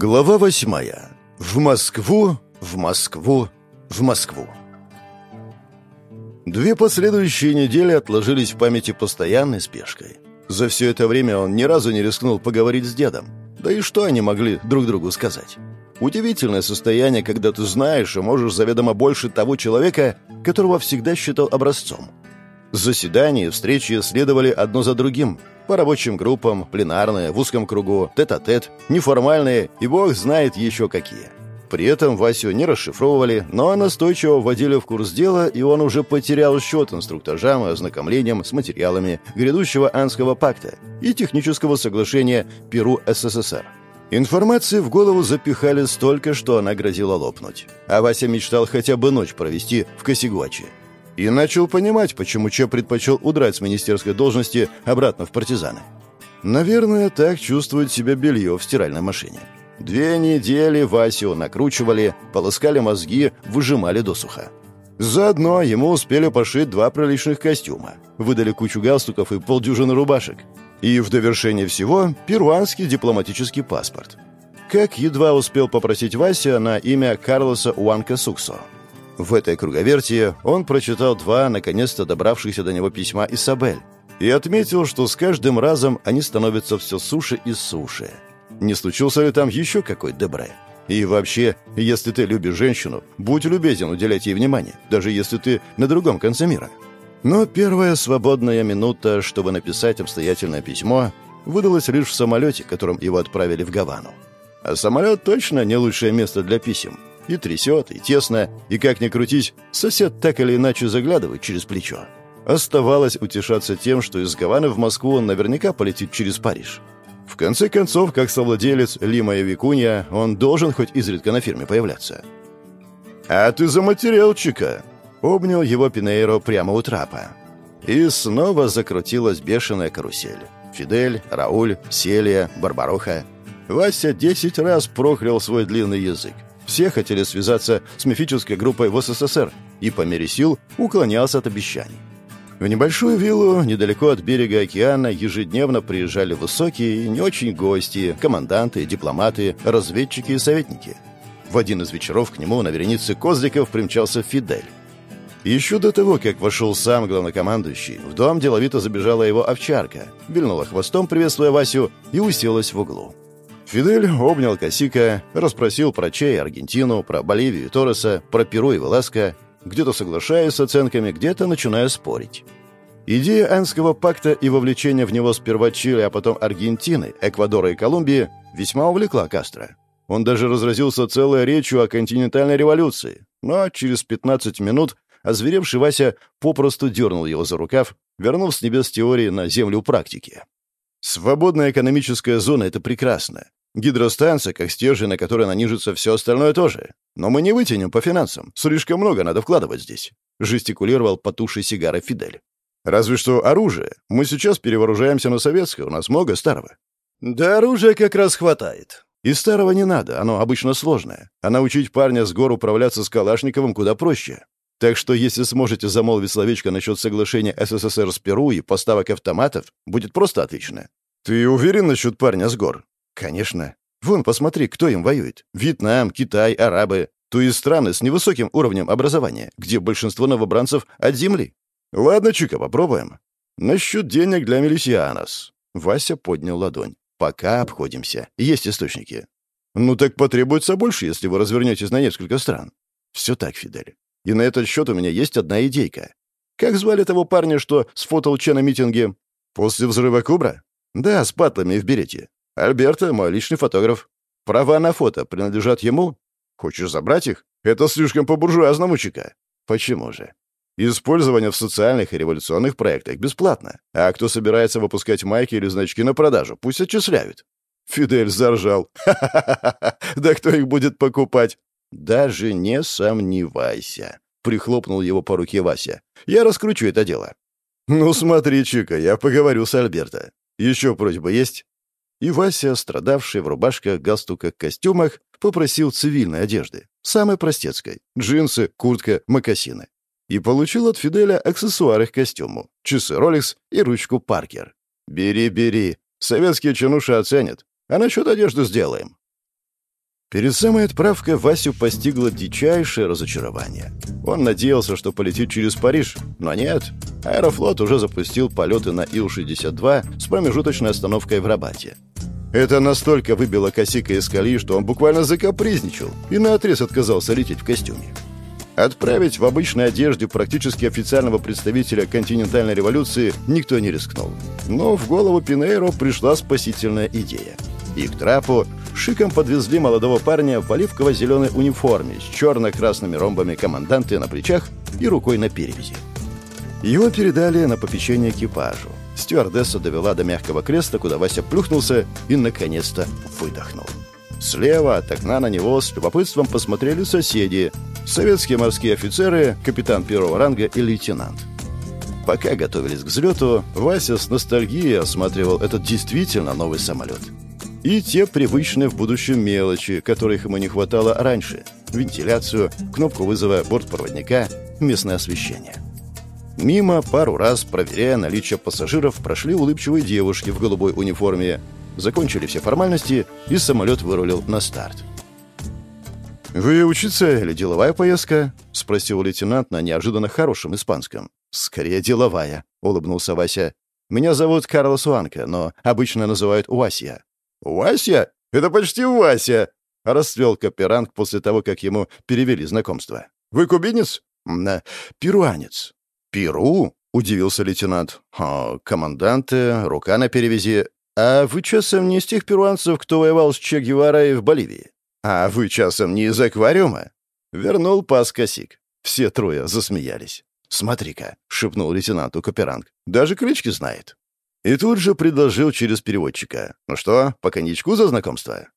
Глава восьмая. В Москву, в Москву, в Москву. Две последующие недели отложились в памяти постоянной спешкой. За все это время он ни разу не рискнул поговорить с дедом. Да и что они могли друг другу сказать? Удивительное состояние, когда ты знаешь и можешь заведомо больше того человека, которого всегда считал образцом. Заседания и встречи следовали одно за другим. По рабочим группам, пленарные, в узком кругу, тет-а-тет, неформальные и бог знает еще какие. При этом Васю не расшифровывали, но настойчиво вводили в курс дела, и он уже потерял счет инструктажам и ознакомлением с материалами грядущего Анского пакта и технического соглашения Перу СССР. Информации в голову запихали столько, что она грозила лопнуть. А Вася мечтал хотя бы ночь провести в Косигуаче и начал понимать, почему Че предпочел удрать с министерской должности обратно в партизаны. Наверное, так чувствует себя белье в стиральной машине. Две недели Васю накручивали, полоскали мозги, выжимали досуха. Заодно ему успели пошить два приличных костюма, выдали кучу галстуков и полдюжины рубашек. И в довершение всего перуанский дипломатический паспорт. Как едва успел попросить Вася на имя Карлоса Уанка Суксо. В этой круговертии он прочитал два, наконец-то добравшихся до него письма Исабель и отметил, что с каждым разом они становятся все суше и суше. Не случился ли там еще какой дебре? И вообще, если ты любишь женщину, будь любезен уделять ей внимание, даже если ты на другом конце мира. Но первая свободная минута, чтобы написать обстоятельное письмо, выдалась лишь в самолете, которым его отправили в Гавану. А самолет точно не лучшее место для писем. И трясет, и тесно, и как ни крутись, сосед так или иначе заглядывает через плечо. Оставалось утешаться тем, что из Гаваны в Москву он наверняка полетит через Париж. В конце концов, как совладелец Лима и Викунья, он должен хоть изредка на фирме появляться. «А ты заматерел, Чика!» — обнял его Пинейро прямо у трапа. И снова закрутилась бешеная карусель. Фидель, Рауль, Селия, Барбароха. Вася десять раз проклял свой длинный язык. Все хотели связаться с мифической группой в СССР и по мере сил уклонялся от обещаний. В небольшую виллу недалеко от берега океана ежедневно приезжали высокие и не очень гости, команданты, дипломаты, разведчики и советники. В один из вечеров к нему на веренице козликов примчался Фидель. Еще до того, как вошел сам главнокомандующий, в дом деловито забежала его овчарка, вильнула хвостом, приветствуя Васю, и уселась в углу. Фидель обнял Косика, расспросил про Че и Аргентину, про Боливию и Торреса, про Перу и Веласко, где-то соглашаясь с оценками, где-то начиная спорить. Идея Анского пакта и вовлечение в него сперва Чили, а потом Аргентины, Эквадора и Колумбии весьма увлекла Кастро. Он даже разразился целой речью о континентальной революции, но через 15 минут озверевший Вася попросту дернул его за рукав, вернув с небес теории на землю практики. Свободная экономическая зона — это прекрасно. Гидростанция, как стержень, на который нанижится все остальное тоже. Но мы не вытянем по финансам. Слишком много надо вкладывать здесь. Жестикулировал потушей сигары Фидель. Разве что оружие. Мы сейчас перевооружаемся на советское, у нас много старого. Да оружия как раз хватает. И старого не надо, оно обычно сложное. А научить парня с гор управляться с Калашниковым куда проще. Так что если сможете замолвить словечко насчет соглашения СССР с Перу и поставок автоматов, будет просто отлично. Ты уверен насчет парня с гор? Конечно. Вон, посмотри, кто им воюет. Вьетнам, Китай, арабы. То есть страны с невысоким уровнем образования, где большинство новобранцев от земли. Ладно, Чика, попробуем. Насчет денег для милисианос. Вася поднял ладонь. Пока обходимся. Есть источники. Ну так потребуется больше, если вы развернетесь на несколько стран. Все так, Фидель. И на этот счет у меня есть одна идейка. Как звали того парня, что сфотал Че на митинге? После взрыва Кубра? Да, с патлами в берете. Альберто — мой личный фотограф. Права на фото принадлежат ему? Хочешь забрать их? Это слишком по-буржуазному, Чика. Почему же? Использование в социальных и революционных проектах бесплатно. А кто собирается выпускать майки или значки на продажу, пусть отчисляют. Фидель заржал. «Ха-ха-ха! Да кто их будет покупать?» «Даже не сомневайся», — прихлопнул его по руке Вася. «Я раскручу это дело». «Ну смотри, Чика, я поговорю с Альберто. Еще просьба есть?» И Вася, страдавший в рубашках, галстуках, костюмах, попросил цивильной одежды, самой простецкой — джинсы, куртка, мокасины. И получил от Фиделя аксессуары к костюму — часы Rolex и ручку Паркер. «Бери, бери. Советские чинуши оценят. А насчет одежды сделаем». Перед самой отправкой Васю постигло дичайшее разочарование. Он надеялся, что полетит через Париж, но нет. Аэрофлот уже запустил полеты на Ил-62 с промежуточной остановкой в Рабате. Это настолько выбило косика из колеи, что он буквально закапризничал и наотрез отказался лететь в костюме. Отправить в обычной одежде практически официального представителя континентальной революции никто не рискнул. Но в голову Пинейро пришла спасительная идея. И к трапу шиком подвезли молодого парня в оливково-зеленой униформе с черно-красными ромбами команданты на плечах и рукой на перевязи. Его передали на попечение экипажу. Стюардесса довела до мягкого креста, куда Вася плюхнулся и, наконец-то, выдохнул. Слева от окна на него с любопытством посмотрели соседи, советские морские офицеры, капитан первого ранга и лейтенант. Пока готовились к взлету, Вася с ностальгией осматривал этот действительно новый самолет. И те привычные в будущем мелочи, которых ему не хватало раньше. Вентиляцию, кнопку вызова бортпроводника, местное освещение. Мимо пару раз, проверяя наличие пассажиров, прошли улыбчивые девушки в голубой униформе. Закончили все формальности, и самолет вырулил на старт. «Вы учиться или деловая поездка?» — спросил лейтенант на неожиданно хорошем испанском. «Скорее деловая», — улыбнулся Вася. «Меня зовут Карлос Уанка, но обычно называют Уасия». «Вася? Это почти Вася!» — расцвел Каперанг после того, как ему перевели знакомство. «Вы кубинец?» «Да, перуанец». «Перу?» — удивился лейтенант. «А, команданты, рука на перевязи. А вы часом не из тех перуанцев, кто воевал с Че Геварой в Боливии?» «А вы часом не из аквариума?» Вернул пас косик. Все трое засмеялись. «Смотри-ка», — шепнул лейтенанту Каперанг. «Даже клички знает». И тут же предложил через переводчика. «Ну что, по коньячку за знакомство?»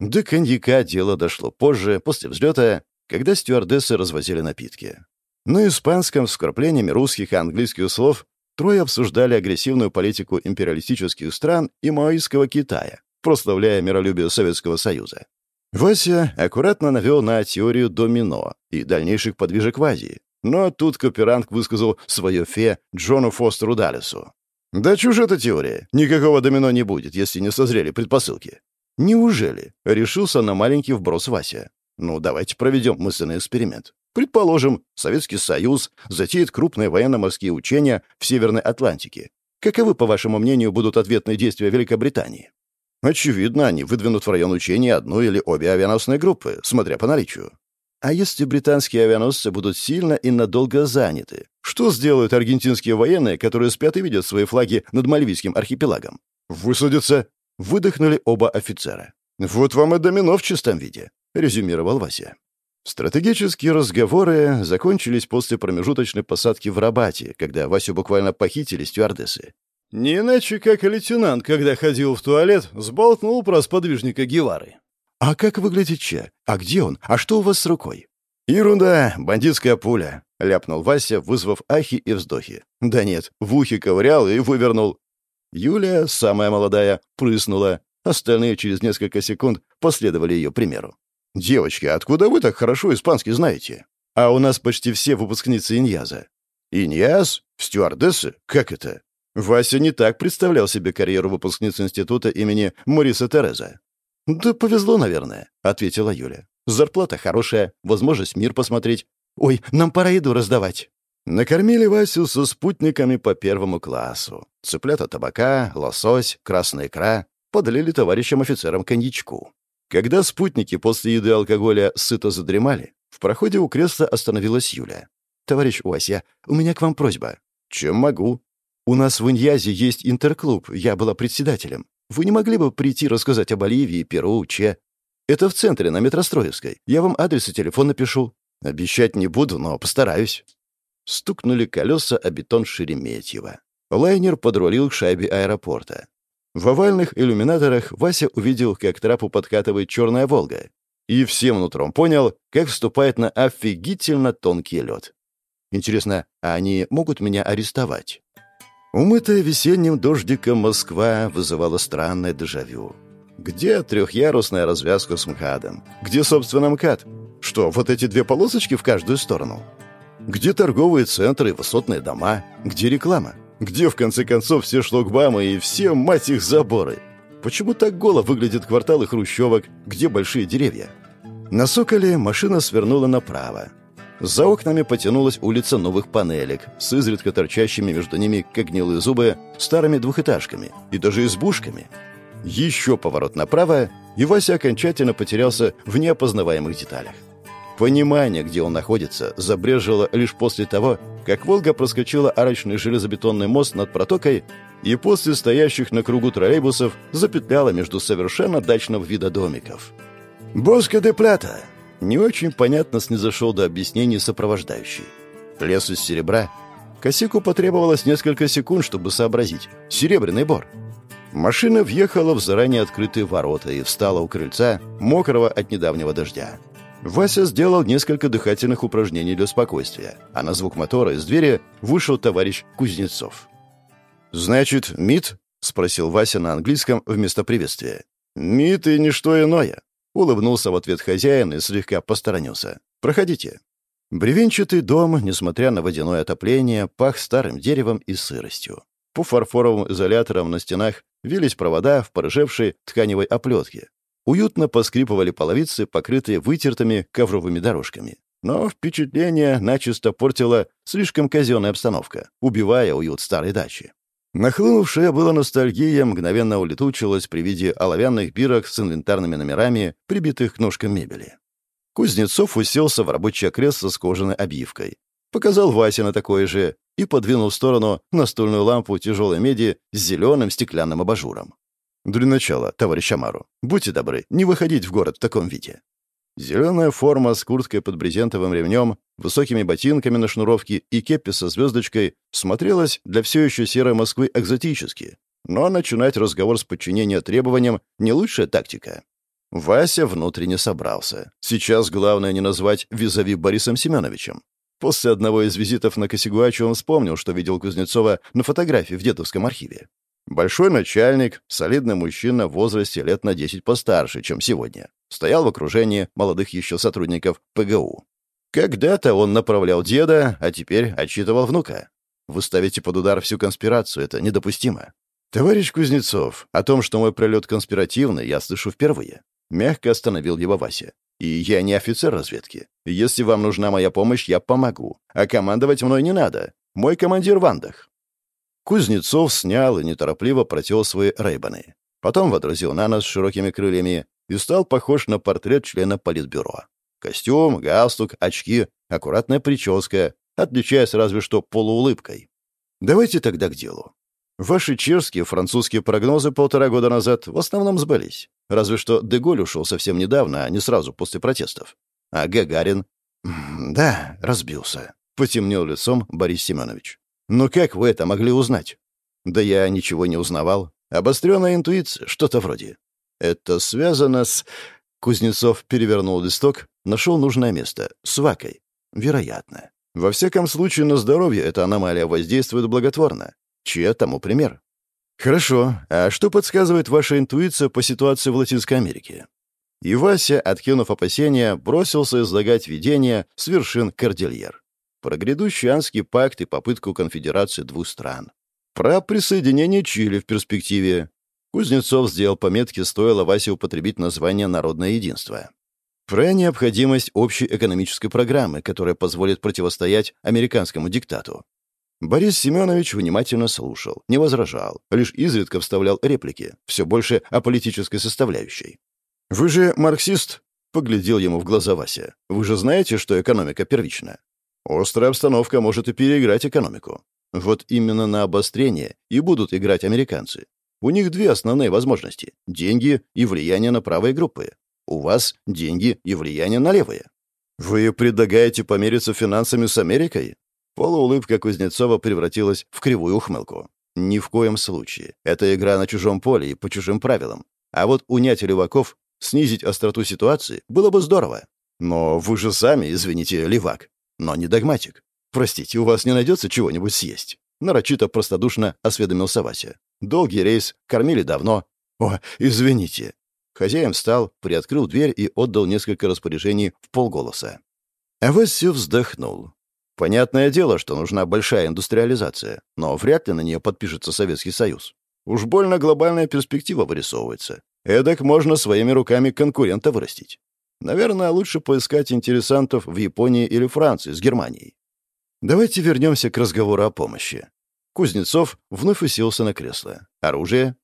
До коньяка дело дошло позже, после взлета, когда стюардессы развозили напитки. На испанском с вкраплениями русских и английских слов трое обсуждали агрессивную политику империалистических стран и маоистского Китая, прославляя миролюбие Советского Союза. Вася аккуратно навел на теорию домино и дальнейших подвижек в Азии, но тут Каперанг высказал свое фе Джону Фостеру Даллесу. «Да чушь эта теория. Никакого домино не будет, если не созрели предпосылки». «Неужели?» — решился на маленький вброс Вася. «Ну, давайте проведем мысленный эксперимент. Предположим, Советский Союз затеет крупные военно-морские учения в Северной Атлантике. Каковы, по вашему мнению, будут ответные действия Великобритании?» Очевидно, они выдвинут в район учения одну или обе авианосные группы, смотря по наличию. А если британские авианосцы будут сильно и надолго заняты? Что сделают аргентинские военные, которые спят и видят свои флаги над Мальвийским архипелагом? Высадятся. Выдохнули оба офицера. «Вот вам и домино в чистом виде», — резюмировал Вася. Стратегические разговоры закончились после промежуточной посадки в Рабате, когда Васю буквально похитили стюардессы. Не иначе, как лейтенант, когда ходил в туалет, сболтнул про сподвижника Гевары. «А как выглядит Че? А где он? А что у вас с рукой?» «Ерунда, бандитская пуля», — ляпнул Вася, вызвав ахи и вздохи. «Да нет, в ухе ковырял и вывернул». Юлия, самая молодая, прыснула. Остальные через несколько секунд последовали ее примеру. «Девочки, откуда вы так хорошо испанский знаете?» «А у нас почти все выпускницы Иньяза». «Иньяз? Стюардессы? Как это?» Вася не так представлял себе карьеру выпускницы института имени Мориса Тереза. «Да повезло, наверное», — ответила Юля. «Зарплата хорошая, возможность мир посмотреть. Ой, нам пора еду раздавать». Накормили Васю со спутниками по первому классу. Цыплята табака, лосось, красная икра. Подлили товарищам офицерам коньячку. Когда спутники после еды алкоголя сыто задремали, в проходе у кресла остановилась Юля. «Товарищ Вася, у меня к вам просьба». «Чем могу?» «У нас в Иньязе есть интерклуб, я была председателем. Вы не могли бы прийти рассказать о Боливии, Перу, Че? Это в центре, на Метростроевской. Я вам адрес и телефон напишу. Обещать не буду, но постараюсь». Стукнули колеса о бетон Шереметьево. Лайнер подрулил к шайбе аэропорта. В овальных иллюминаторах Вася увидел, как трапу подкатывает черная «Волга». И всем нутром понял, как вступает на офигительно тонкий лед. Интересно, а они могут меня арестовать? Умытая весенним дождиком Москва вызывала странное дежавю. Где трехъярусная развязка с МКАДом? Где, собственно, МКАД? Что, вот эти две полосочки в каждую сторону? Где торговые центры и высотные дома? Где реклама? Где, в конце концов, все шлагбамы и все, мать их, заборы? Почему так голо выглядят кварталы хрущевок, где большие деревья? На Соколе машина свернула направо. За окнами потянулась улица новых панелек с изредка торчащими между ними, как гнилые зубы, старыми двухэтажками и даже избушками. Еще поворот направо, и Вася окончательно потерялся в неопознаваемых деталях. Понимание, где он находится, забрежило лишь после того, как «Волга» проскочила арочный железобетонный мост над протокой и после стоящих на кругу троллейбусов запетляла между совершенно дачного вида домиков. «Боска де Плята!» Не очень понятно снизошел до объяснений сопровождающий. Лес из серебра. Косику потребовалось несколько секунд, чтобы сообразить. Серебряный бор. Машина въехала в заранее открытые ворота и встала у крыльца, мокрого от недавнего дождя. Вася сделал несколько дыхательных упражнений для спокойствия, а на звук мотора из двери вышел товарищ Кузнецов. «Значит, МИД?» — спросил Вася на английском вместо приветствия. «МИД и ничто иное», — улыбнулся в ответ хозяин и слегка посторонился. «Проходите». Бревенчатый дом, несмотря на водяное отопление, пах старым деревом и сыростью. По фарфоровым изоляторам на стенах вились провода в порыжевшей тканевой оплетке, Уютно поскрипывали половицы, покрытые вытертыми ковровыми дорожками. Но впечатление начисто портила слишком казенная обстановка, убивая уют старой дачи. Нахлынувшая была ностальгия мгновенно улетучилась при виде оловянных бирок с инвентарными номерами, прибитых к ножкам мебели. Кузнецов уселся в рабочее кресло с кожаной обивкой. Показал Васе на такое же и подвинул в сторону настольную лампу тяжелой меди с зеленым стеклянным абажуром. Для начала, товарищ Амару, будьте добры, не выходить в город в таком виде. Зеленая форма с курткой под брезентовым ремнем, высокими ботинками на шнуровке и кепи со звездочкой смотрелась для все еще серой Москвы экзотически. Но начинать разговор с подчинения требованиям — не лучшая тактика. Вася внутренне собрался. Сейчас главное не назвать визави Борисом Семеновичем. После одного из визитов на Косигуачу он вспомнил, что видел Кузнецова на фотографии в дедовском архиве. Большой начальник, солидный мужчина в возрасте лет на 10 постарше, чем сегодня, стоял в окружении молодых еще сотрудников ПГУ. Когда-то он направлял деда, а теперь отчитывал внука. Вы ставите под удар всю конспирацию, это недопустимо. Товарищ Кузнецов, о том, что мой пролет конспиративный, я слышу впервые. Мягко остановил его Вася. И я не офицер разведки. Если вам нужна моя помощь, я помогу. А командовать мной не надо. Мой командир Вандах. Кузнецов снял и неторопливо протел свои рейбаны. Потом водрузил на нос широкими крыльями и стал похож на портрет члена политбюро. Костюм, галстук, очки, аккуратная прическа, отличаясь разве что полуулыбкой. Давайте тогда к делу. Ваши чешские, французские прогнозы полтора года назад в основном сбылись. Разве что Деголь ушел совсем недавно, а не сразу после протестов. А Гагарин? Да, разбился. Потемнел лицом Борис Семенович. Но как вы это могли узнать? Да я ничего не узнавал. Обостренная интуиция, что-то вроде. Это связано с... Кузнецов перевернул листок, нашел нужное место. С вакой. Вероятно. Во всяком случае, на здоровье эта аномалия воздействует благотворно. Чья тому пример? Хорошо. А что подсказывает ваша интуиция по ситуации в Латинской Америке? И Вася, откинув опасения, бросился излагать видение с вершин Кордильер про грядущий Анский пакт и попытку конфедерации двух стран. Про присоединение Чили в перспективе. Кузнецов сделал пометки, стоило Васе употребить название «Народное единство». Про необходимость общей экономической программы, которая позволит противостоять американскому диктату. Борис Семенович внимательно слушал, не возражал, лишь изредка вставлял реплики, все больше о политической составляющей. «Вы же марксист?» — поглядел ему в глаза Вася. «Вы же знаете, что экономика первична? Острая обстановка может и переиграть экономику. Вот именно на обострение и будут играть американцы. У них две основные возможности — деньги и влияние на правые группы. У вас деньги и влияние на левые. Вы предлагаете помериться финансами с Америкой? Полуулыбка Кузнецова превратилась в кривую ухмылку. Ни в коем случае. Это игра на чужом поле и по чужим правилам. А вот унять леваков, снизить остроту ситуации было бы здорово. Но вы же сами, извините, левак но не догматик. Простите, у вас не найдется чего-нибудь съесть?» Нарочито простодушно осведомился Вася. «Долгий рейс, кормили давно». «О, извините». Хозяин встал, приоткрыл дверь и отдал несколько распоряжений в полголоса. А Вася вздохнул. Понятное дело, что нужна большая индустриализация, но вряд ли на нее подпишется Советский Союз. Уж больно глобальная перспектива вырисовывается. Эдак можно своими руками конкурента вырастить. Наверное, лучше поискать интересантов в Японии или Франции с Германией. Давайте вернемся к разговору о помощи. Кузнецов вновь уселся на кресло. Оружие?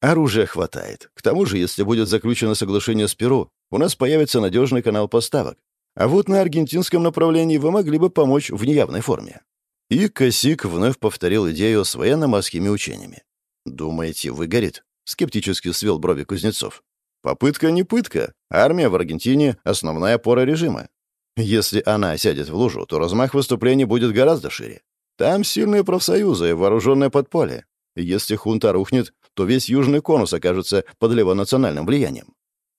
Оружия хватает. К тому же, если будет заключено соглашение с Перу, у нас появится надежный канал поставок. А вот на аргентинском направлении вы могли бы помочь в неявной форме. И Косик вновь повторил идею с военно-морскими учениями. «Думаете, выгорит?» — скептически свел брови Кузнецов. «Попытка не пытка. Армия в Аргентине — основная опора режима. Если она сядет в лужу, то размах выступлений будет гораздо шире. Там сильные профсоюзы и вооруженное подполье. Если хунта рухнет, то весь южный конус окажется под левонациональным влиянием.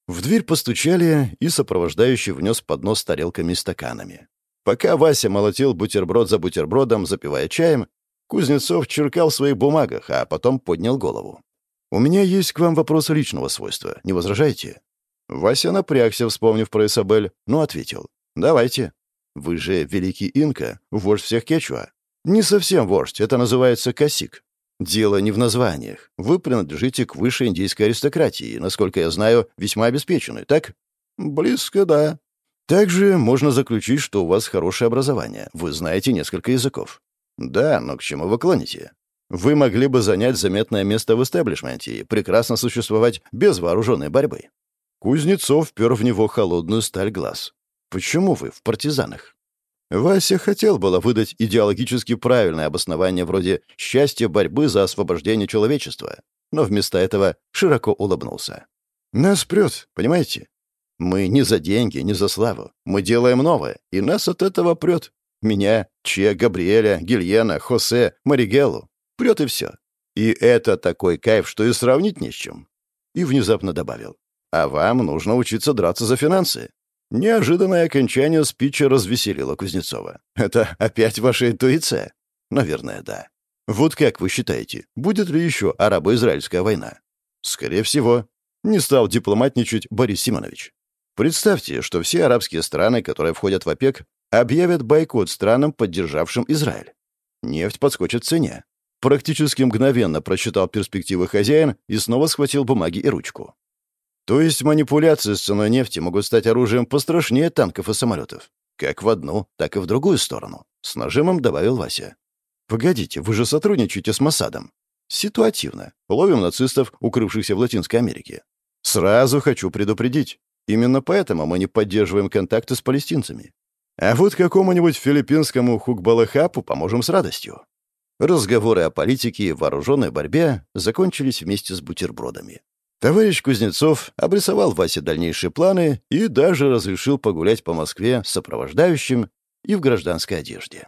В дверь постучали, и сопровождающий внес поднос с тарелками и стаканами. Пока Вася молотил бутерброд за бутербродом, запивая чаем, Кузнецов черкал в своих бумагах, а потом поднял голову. «У меня есть к вам вопрос личного свойства. Не возражаете?» Вася напрягся, вспомнив про Исабель, но ответил. «Давайте. Вы же великий инка, вождь всех кечуа». «Не совсем вождь, это называется косик». «Дело не в названиях. Вы принадлежите к высшей индийской аристократии, насколько я знаю, весьма обеспечены, так?» «Близко, да». «Также можно заключить, что у вас хорошее образование. Вы знаете несколько языков. «Да, но к чему вы клоните? Вы могли бы занять заметное место в истеблишменте и прекрасно существовать без вооруженной борьбы». Кузнецов пер в него холодную сталь глаз. «Почему вы в партизанах?» Вася хотел было выдать идеологически правильное обоснование вроде «счастья борьбы за освобождение человечества», но вместо этого широко улыбнулся. «Нас прет, понимаете? Мы не за деньги, не за славу. Мы делаем новое, и нас от этого прет. Меня, Че, Габриэля, Гильена, Хосе, Маригеллу. Прет и все. И это такой кайф, что и сравнить не с чем. И внезапно добавил. А вам нужно учиться драться за финансы. Неожиданное окончание спича развеселило Кузнецова. Это опять ваша интуиция? Наверное, да. Вот как вы считаете, будет ли еще арабо-израильская война? Скорее всего. Не стал дипломатничать Борис Симонович. Представьте, что все арабские страны, которые входят в ОПЕК, объявят бойкот странам, поддержавшим Израиль. Нефть подскочит в цене. Практически мгновенно прочитал перспективы хозяин и снова схватил бумаги и ручку. То есть манипуляции с ценой нефти могут стать оружием пострашнее танков и самолетов. Как в одну, так и в другую сторону. С нажимом добавил Вася. «Погодите, вы же сотрудничаете с Масадом. Ситуативно. Ловим нацистов, укрывшихся в Латинской Америке. Сразу хочу предупредить. Именно поэтому мы не поддерживаем контакты с палестинцами. А вот какому-нибудь филиппинскому хукбалахапу поможем с радостью. Разговоры о политике и вооруженной борьбе закончились вместе с бутербродами. Товарищ Кузнецов обрисовал Васе дальнейшие планы и даже разрешил погулять по Москве с сопровождающим и в гражданской одежде.